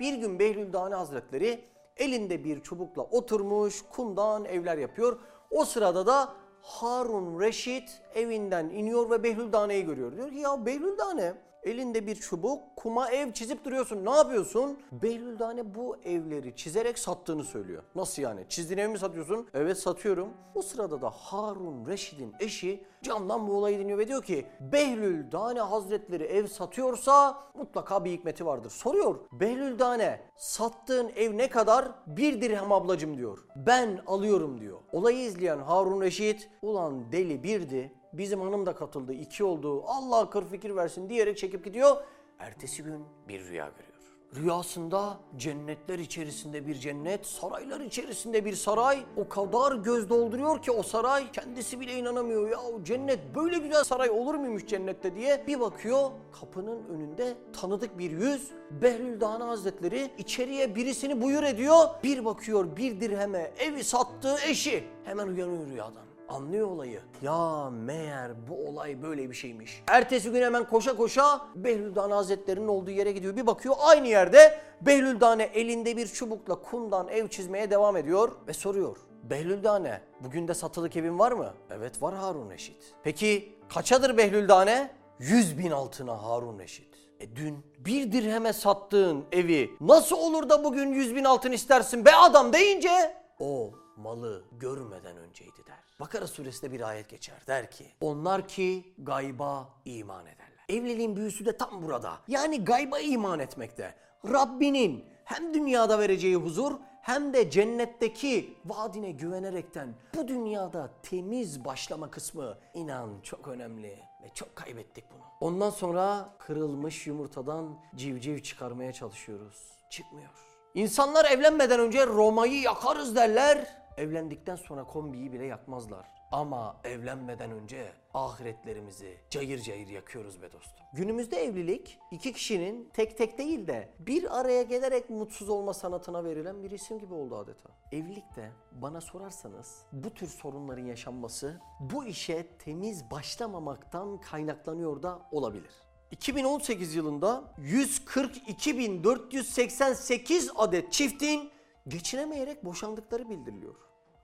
Bir gün Behlül Dani Hazretleri elinde bir çubukla oturmuş kumdan evler yapıyor. O sırada da Harun Reşit evinden iniyor ve Behlül Dane'yi görüyor. Diyor ki ya Behlül Dane elinde bir çubuk kuma ev çizip duruyorsun ne yapıyorsun? Behlül Dane bu evleri çizerek sattığını söylüyor. Nasıl yani? Çizdiğin evi mi satıyorsun? Evet satıyorum. O sırada da Harun Reşit'in eşi camdan bu olayı dinliyor ve diyor ki Behlül Dane Hazretleri ev satıyorsa mutlaka bir hikmeti vardır. Soruyor Behlül Dane sattığın ev ne kadar? Bir dirhem ablacım diyor. Ben alıyorum diyor. Olayı izleyen Harun Reşit ulan deli birdi Bizim hanım da katıldı. iki oldu. Allah akıl fikir versin diyerek çekip gidiyor. Ertesi gün bir rüya görüyor. Rüyasında cennetler içerisinde bir cennet, saraylar içerisinde bir saray. O kadar göz dolduruyor ki o saray kendisi bile inanamıyor. Ya o cennet böyle güzel saray olur muymuş cennette diye. Bir bakıyor kapının önünde tanıdık bir yüz. Behlül Dana Hazretleri içeriye birisini buyur ediyor. Bir bakıyor bir dirheme evi sattığı eşi. Hemen uyanıyor rüyadan. Anlıyor olayı. Ya meğer bu olay böyle bir şeymiş. Ertesi gün hemen koşa koşa Behlül Dane Hazretleri'nin olduğu yere gidiyor. Bir bakıyor aynı yerde Behlül Dane elinde bir çubukla kumdan ev çizmeye devam ediyor ve soruyor. Behlül Dane bugün de satılık evin var mı? Evet var Harun Reşit. Peki kaçadır Behlül Dane? 100 bin altına Harun Reşit. E dün bir dirheme sattığın evi nasıl olur da bugün 100 bin altın istersin be adam deyince o malı görmeden önceydi der. Bakara suresinde bir ayet geçer der ki onlar ki gayba iman ederler. Evliliğin büyüsü de tam burada. Yani gayba iman etmekte. Rabbinin hem dünyada vereceği huzur hem de cennetteki vaadine güvenerekten bu dünyada temiz başlama kısmı inan çok önemli ve çok kaybettik bunu. Ondan sonra kırılmış yumurtadan civciv çıkarmaya çalışıyoruz. Çıkmıyor. İnsanlar evlenmeden önce Roma'yı yakarız derler. Evlendikten sonra kombiyi bile yakmazlar. Ama evlenmeden önce ahiretlerimizi cayır cayır yakıyoruz be dostum. Günümüzde evlilik iki kişinin tek tek değil de bir araya gelerek mutsuz olma sanatına verilen bir isim gibi oldu adeta. Evlilikte bana sorarsanız bu tür sorunların yaşanması bu işe temiz başlamamaktan kaynaklanıyor da olabilir. 2018 yılında 142.488 adet çiftin geçinemeyerek boşandıkları bildiriliyor.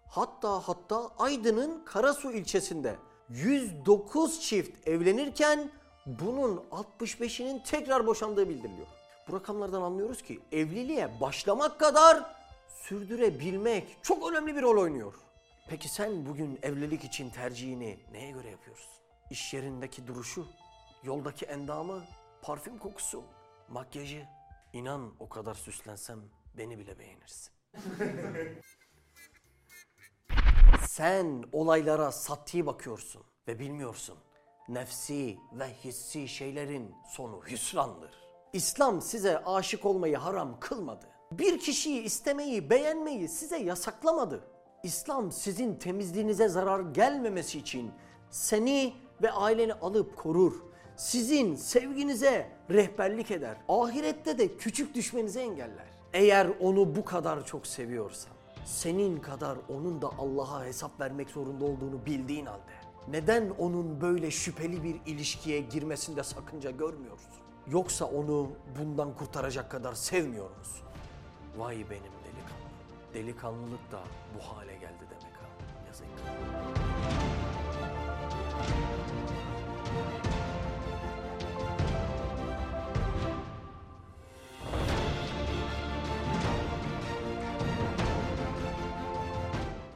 Hatta hatta Aydın'ın Karasu ilçesinde 109 çift evlenirken bunun 65'inin tekrar boşandığı bildiriliyor. Bu rakamlardan anlıyoruz ki evliliğe başlamak kadar sürdürebilmek çok önemli bir rol oynuyor. Peki sen bugün evlilik için tercihini neye göre yapıyorsun? İş yerindeki duruşu, yoldaki endamı, parfüm kokusu, makyajı. İnan o kadar süslensem beni bile beğenirsin. Sen olaylara sati bakıyorsun ve bilmiyorsun. Nefsi ve hissi şeylerin sonu hüsrandır. İslam size aşık olmayı haram kılmadı. Bir kişiyi istemeyi, beğenmeyi size yasaklamadı. İslam sizin temizliğinize zarar gelmemesi için seni ve aileni alıp korur. Sizin sevginize rehberlik eder. Ahirette de küçük düşmenizi engeller. Eğer onu bu kadar çok seviyorsan, senin kadar onun da Allah'a hesap vermek zorunda olduğunu bildiğin halde neden onun böyle şüpheli bir ilişkiye girmesinde sakınca görmüyorsun? Yoksa onu bundan kurtaracak kadar sevmiyor musun? Vay benim delikanlı. Delikanlılık da bu hale geldi demek ha. Yazık.